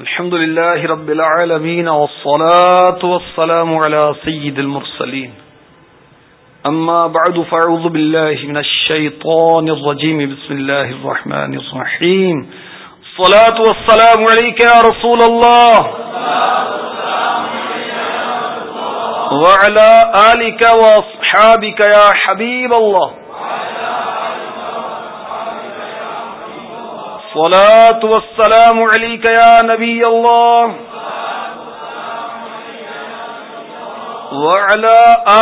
الحمد لله رب العالمين والصلاة والسلام على سيد المرسلين. أما بعد، فأعوذ بالله من الشيطان الرجيم. بسم الله الرحمن الرحيم. الصلاة والسلام عليك يا رسول الله. وعلى آلك وأصحابك يا حبيب الله. الصلاة والسلام عليك يا نبي الله. وعلى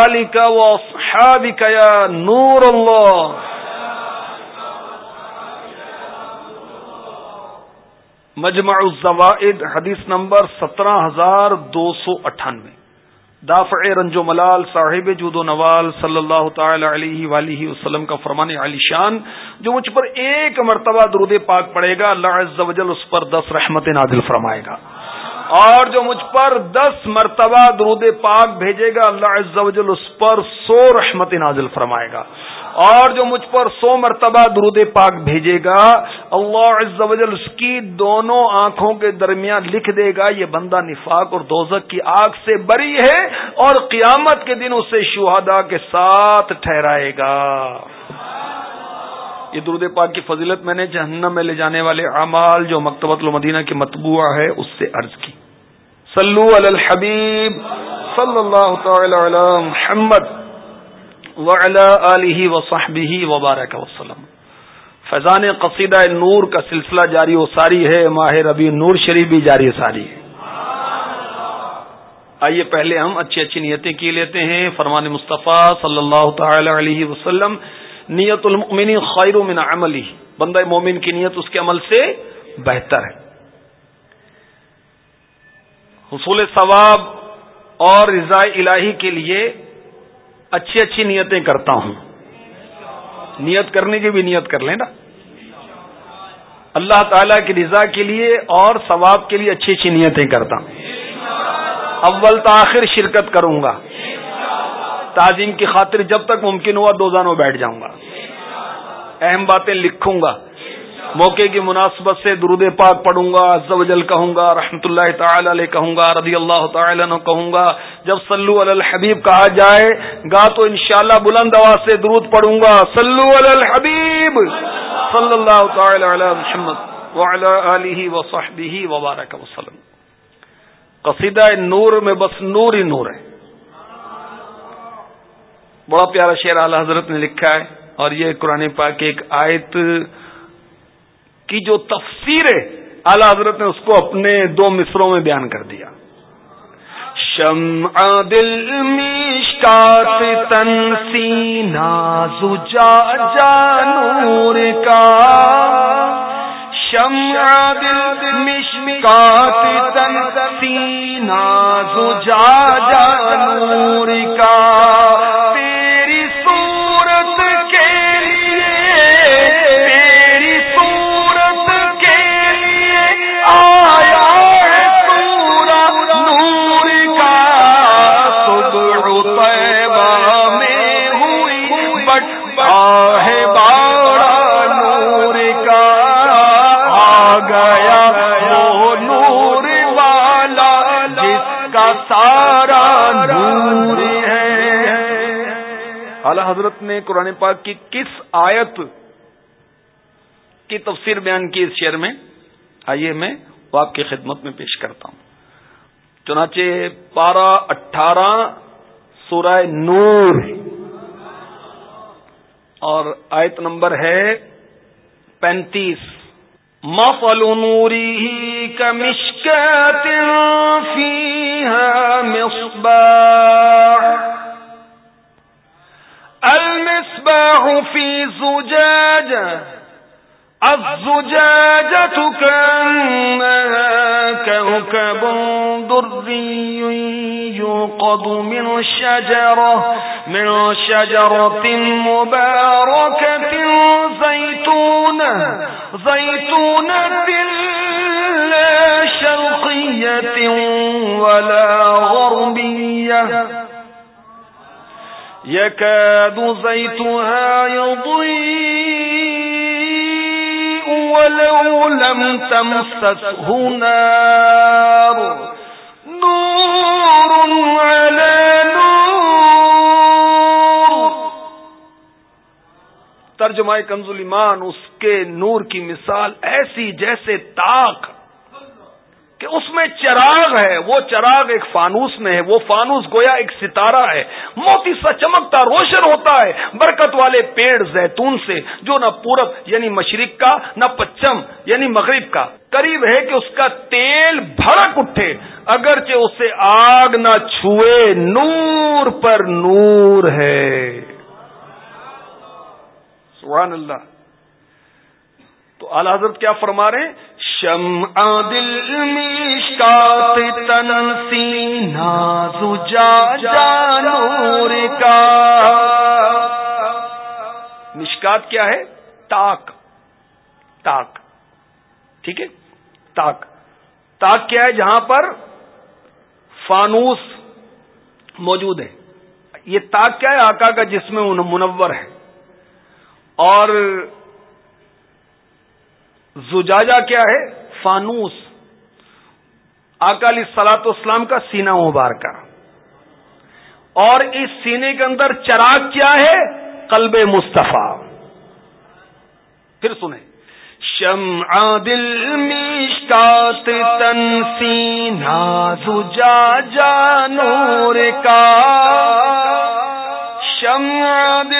آلك وأصحابك يا نور الله. مجمع الزوائد حدیث نمبر سترہ ہزار دو سو اٹھانوے. دافع رنج و ملال صاحب جود و نوال صلی اللہ تعالی علیہ ولیہ وسلم کا فرمان علی شان، جو مجھ پر ایک مرتبہ درود پاک پڑے گا، اللہ عز و جل اس پر دس رحمت نازل فرمائے گا۔ اور جو مجھ پر دس مرتبہ درود پاک بھیجے گا، اللہ عز و جل اس پر سو رحمت نازل فرمائے گا۔ اور جو مجھ پر سو مرتبہ درود پاک بھیجے گا، اللہ عز و جل اس کی دونوں آنکھوں کے درمیان لکھ دے گا، یہ بندہ نفاق اور دوزک کی آگ سے بری ہے اور قیامت کے دن اسے شہادا کے ساتھ ٹھہرائے گا۔ یہ درود پاک کی فضیلت میں نے جہنم میں لے جانے والے اعمال جو مکتبۃ المدینہ کی مطبوعہ ہے، اس سے عرض کی۔ صلو علی الحبیب صلی اللہ تعالی علی محمد۔ وعلی آلہ وصحبہ وبارک وسلم۔ فیضان قصیدہ نور کا سلسلہ جاری و ساری ہے، ماہ ربی نور شریف بھی جاری و ساری ہے۔ آئیے پہلے ہم اچھی اچھی نیتیں کی لیتے ہیں۔ فرمان مصطفیٰ صلی اللہ تعالی علیہ وسلم، نیت المؤمن خیر من عملی۔ بندہ مومن کی نیت اس کے عمل سے بہتر ہے۔ حصول ثواب اور رضاء الہی کے لیے اچھی اچھی نیتیں کرتا ہوں۔ نیت کرنے کی بھی نیت کر لیں نا۔ اللہ تعالی کی رضا کے لیے اور ثواب کے لیے اچھی اچھی نیتیں کرتا ہوں۔ اول تاخیر شرکت کروں گا۔ تعظیم کی خاطر جب تک ممکن ہوا دو زانوں بیٹھ جاؤں گا۔ اہم باتیں لکھوں گا۔ موقع کی مناسبت سے درود پاک پڑھوں گا جل کہوں گا، رحمت اللہ تعالی علیہ کہوں گا، رضی اللہ تعالی عنہ کہوں گا۔ جب سلو الحبیب کہا جائے، گا تو انشاءاللہ بلند آواز سے درود پڑھوں گا۔ سلو الحبیب صلی اللہ تعالی علی محمد وعلی آلہ وصحبہ وبارک وسلم۔ قصیدہ نور میں بس نور ہی نور ہے۔ بڑا پیارا شعر اعلی حضرت نے لکھا ہے اور یہ قرآن پاک ایک آیت کی جو تفسیر ہے، اعلی حضرت نے اس کو اپنے دو مصروں میں بیان کر دیا۔ شم دل مشکات تنسینا زجا جانور کا۔ شم دل مشکات تنسینا زجا جانور کا۔ حضرت نے قرآن پاک کی کس آیت کی تفسیر بیان کی اس شعر میں؟ آئیے میں وہ آپ کی خدمت میں پیش کرتا ہوں۔ چنانچہ پارہ اٹھارہ سورہ نور اور آیت نمبر ہے پینتیس۔ مفل نوری کا مشکل مصباح۔ المصباح في زجاجة الزجاجة كأنها كوكب دري يوقد من شجرة من شجرة مباركة، زيتونة زيتونة لا شرقية ولا غربية. يكاد زيتها يضيء ولو لم تمسسه نار. نور على نور. ترجمہ کنز ایمان اس کے نور کی مثال ایسی جیسے تاک کہ اس میں چراغ ہے، وہ چراغ ایک فانوس میں ہے، وہ فانوس گویا ایک ستارہ ہے۔ موتی سا چمکتا، روشن ہوتا ہے۔ برکت والے پیڑ زیتون سے، جو نہ پورب یعنی مشرق کا، نہ پچھم یعنی مغرب کا۔ قریب ہے کہ اس کا تیل بھڑک اٹھے۔ اگرچہ اسے آگ نہ چھوئے، نور پر نور ہے۔ سبحان اللہ۔ تو اعلی حضرت کیا فرما رہے ہیں؟ شم دل نور کا مشکات کیا ہے؟ تاک۔ تاک۔ ٹھیک ہے؟ تاک۔ تاک کیا ہے؟ جہاں پر فانوس موجود ہے۔ یہ تاک کیا ہے؟ آقا کا جس میں منور ہے۔ اور زجاجہ کیا ہے؟ فانوس۔ اکالی سلاط اسلام کا سینہ مبارکہ۔ اور اس سینے کے اندر چراغ کیا ہے؟ قلب مصطفیٰ۔ پھر سنیں۔ شم دل مشکات تن سینا سجا جانور کا۔ شم دل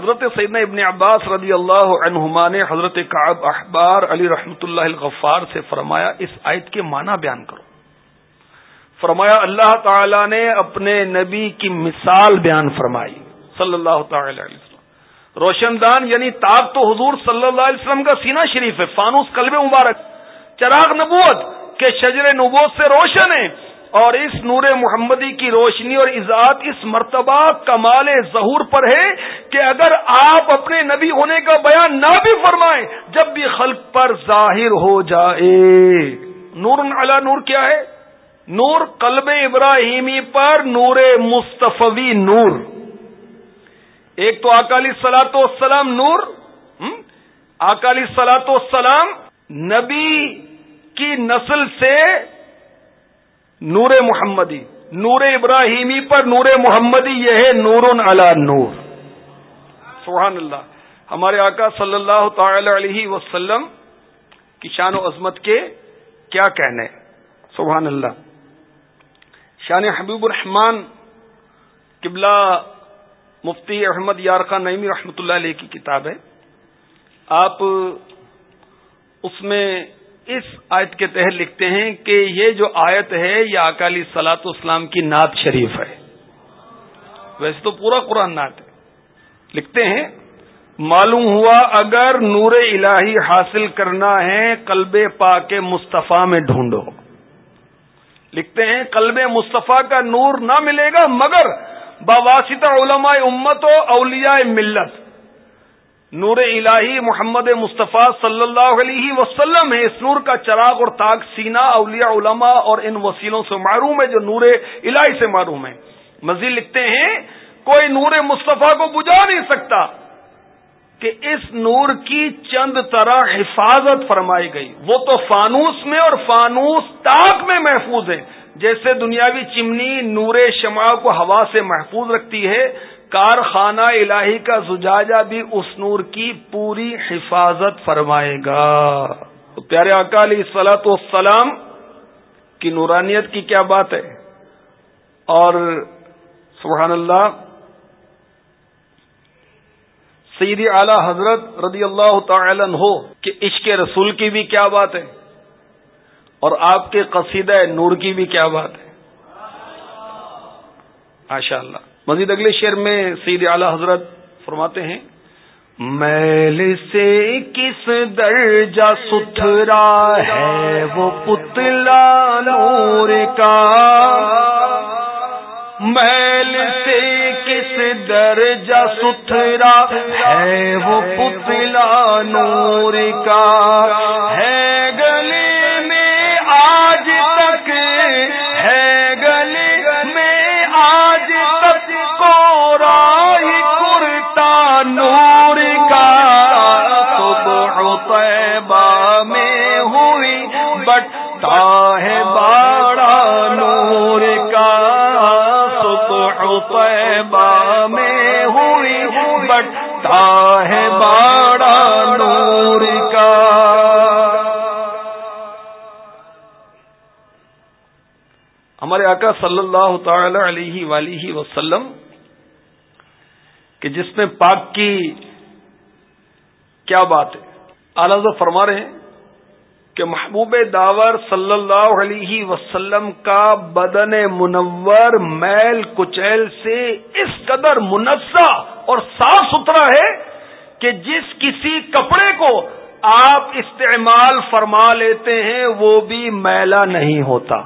حضرت سیدنا ابن عباس رضی اللہ عنہما نے حضرت کعب احبار علی رحمت اللہ الغفار سے فرمایا، اس آیت کے معنی بیان کرو۔ فرمایا، اللہ تعالی نے اپنے نبی کی مثال بیان فرمائی، صلی اللہ تعالی علیہ وسلم۔ روشن دان یعنی تاب تو حضور صلی اللہ علیہ وسلم کا سینہ شریف ہے، فانوس قلب مبارک۔ چراغ نبوت کے شجر نبوت سے روشن ہے۔ اور اس نور محمدی کی روشنی اور ایزاد اس مرتبہ کمال ظہور پر ہے کہ اگر آپ اپنے نبی ہونے کا بیان نہ بھی فرمائیں، جب بھی خلق پر ظاہر ہو جائے۔ نور علا نور کیا ہے؟ نور قلب ابراہیمی پر نور مصطفی نور۔ ایک تو اکالی سلاط والسلام نور اکالی سلاط والسلام نبی کی نسل سے نور محمدی۔ نور ابراہیمی پر نور محمدی یہ ہے نور علا نور۔ سبحان اللہ۔ ہمارے آقا صلی اللہ تعالی علیہ وسلم کی شان و عظمت کے کیا کہنے۔ سبحان اللہ۔ شان حبیب الرحمان قبلہ مفتی احمد یارخا نعمی رحمۃ اللہ علیہ کی کتاب ہے۔ آپ اس میں اس آیت کے تحت لکھتے ہیں کہ یہ جو آیت ہے یہ اکالی سلاط اسلام کی نعت شریف ہے۔ ویسے تو پورا قرآن نعت ہے۔ لکھتے ہیں، معلوم ہوا اگر نور الہی حاصل کرنا ہے کلب پا کے مصطفیٰ میں ڈھونڈو۔ لکھتے ہیں کلب مصطفیٰ کا نور نہ ملے گا مگر باواسطہ علماء امت و اولیاء ملت۔ نور الہی محمد مصطفیٰ صلی اللہ علیہ وسلم ہے اس نور کا چراغ اور تاغ سینا اولیاء علماء اور ان وسیلوں سے معروم ہے جو نور الہی سے معروم ہے مزید لکھتے ہیں، کوئی نور مصطفیٰ کو بجا نہیں سکتا کہ اس نور کی چند طرح حفاظت فرمائی گئی۔ وہ تو فانوس میں اور فانوس تاک میں محفوظ ہے۔ جیسے دنیاوی چمنی نور شمع کو ہوا سے محفوظ رکھتی ہے کارخانہ الہی کا زجاجہ بھی اس نور کی پوری حفاظت فرمائے گا۔ تو پیارے اکالی سلاۃ والسلام کی نورانیت کی کیا بات ہے؟ اور سبحان اللہ، سیدی اعلی حضرت رضی اللہ تعالی ہو کہ عشق رسول کی بھی کیا بات ہے؟ اور آپ کے قصیدہ نور کی بھی کیا بات ہے؟ ماشاء اللہ مزید اگلے شعر میں سید اعلی حضرت فرماتے ہیں، میل سے کس درجہ ستھرا ہے وہ پتلا نور کا؟ میل سے کس درجہ ستھرا ہے وہ پتلا نور کا؟ بٹتا ہے باڑا نور کا۔ ہمارے آقا صلی اللہ تعالی علیہ ولیہ وسلم کہ جس میں پاک کی کیا بات ہے؟ اعلی فرما رہے ہیں کہ محبوب داور صلی اللہ علیہ وسلم کا بدن منور میل کچیل سے اس قدر منزہ اور صاف ستھرا ہے کہ جس کسی کپڑے کو آپ استعمال فرما لیتے ہیں، وہ بھی میلا نہیں ہوتا۔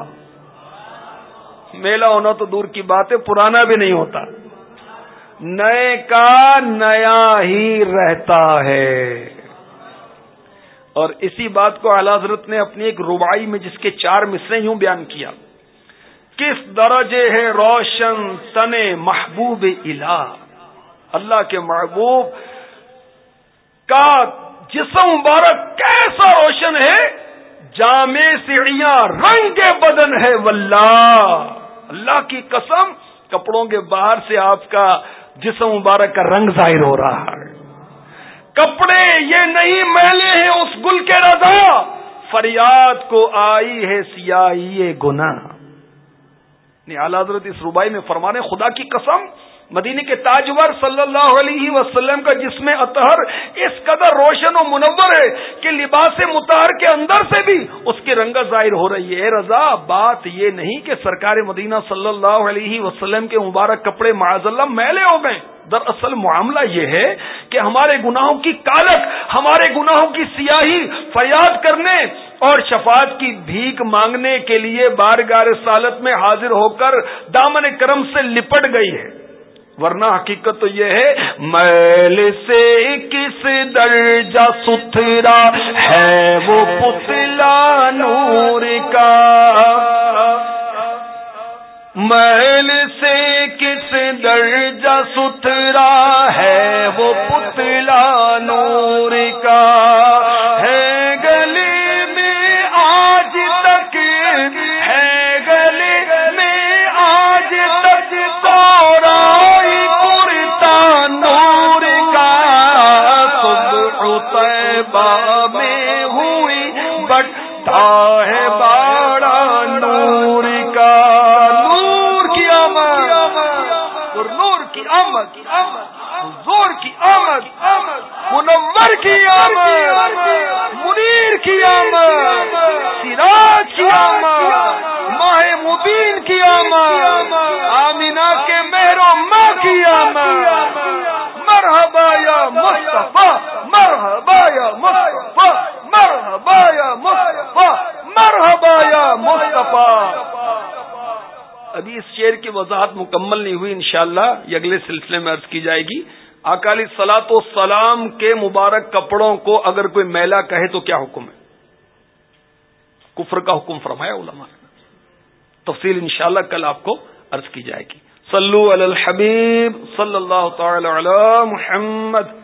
میلا ہونا تو دور کی بات ہے، پرانا بھی نہیں ہوتا۔ نئے کا نیا ہی رہتا ہے۔ اور اسی بات کو اعلی حضرت نے اپنی ایک ربائی میں جس کے چار مصرے یوں بیان کیا۔ کس درجے ہے روشن تن محبوب الہ؟ اللہ کے محبوب کا جسم مبارک کیسا روشن ہے؟ جامع سیڑیاں رنگ بدن ہے واللہ۔ اللہ کی قسم، کپڑوں کے باہر سے آپ کا جسم مبارک کا رنگ ظاہر ہو رہا ہے۔ کپڑے یہ نہیں میلے ہیں گل کے رضا، فریاد کو آئی ہے سیاہی گنا یعنی اعلی حضرت اس روبائی میں فرمانے، خدا کی قسم، مدینے کے تاجور صلی اللہ علیہ وسلم کا جسم اطہر اس قدر روشن و منور ہے کہ لباس متحر کے اندر سے بھی اس کی رنگت ظاہر ہو رہی ہے۔ رضا، بات یہ نہیں کہ سرکار مدینہ صلی اللہ علیہ وسلم کے مبارک کپڑے معاذ اللہ میلے ہو گئے۔ دراصل معاملہ یہ ہے کہ ہمارے گناہوں کی کالک، ہمارے گناہوں کی سیاہی فریاد کرنے اور شفاعت کی بھیک مانگنے کے لیے بار گار سالت میں حاضر ہو کر دامن کرم سے لپٹ گئی ہے۔ ورنہ حقیقت تو یہ ہے، میل سے کس درجہ ستھرا ہے وہ پتلا نور کا؟ محل سے کس درجہ ستھرا پتلا نور کا ہے گلی میں آج تک، ہے گلی میں آج تک کورائی پورتا نور کا۔ طیبہ میں ہوئی بٹتا ہے باڑا نور کا۔ آمد۔ زور کی آمد، منور کی آمد، منیر کی آمد، سراج کی آمد، ماہ مبین کی آمد، آمینہ کے مہرو ماں کی آمد۔ مرحبا یا مصطفیٰ، مرحبا یا مصطفیٰ، مرحبا یا مصطفیٰ، مرحبا یا مصطفیٰ۔ ابھی اس شعر کی وضاحت مکمل نہیں ہوئی انشاءاللہ، یہ اگلے سلسلے میں عرض کی جائے گی۔ اکالی سلاط و سلام کے مبارک کپڑوں کو اگر کوئی میلا کہے تو کیا حکم ہے؟ کفر کا حکم فرمایا علماء تفصیل انشاءاللہ کل آپ کو عرض کی جائے گی۔ صلو علی الحبیب صلی اللہ تعالی علی محمد۔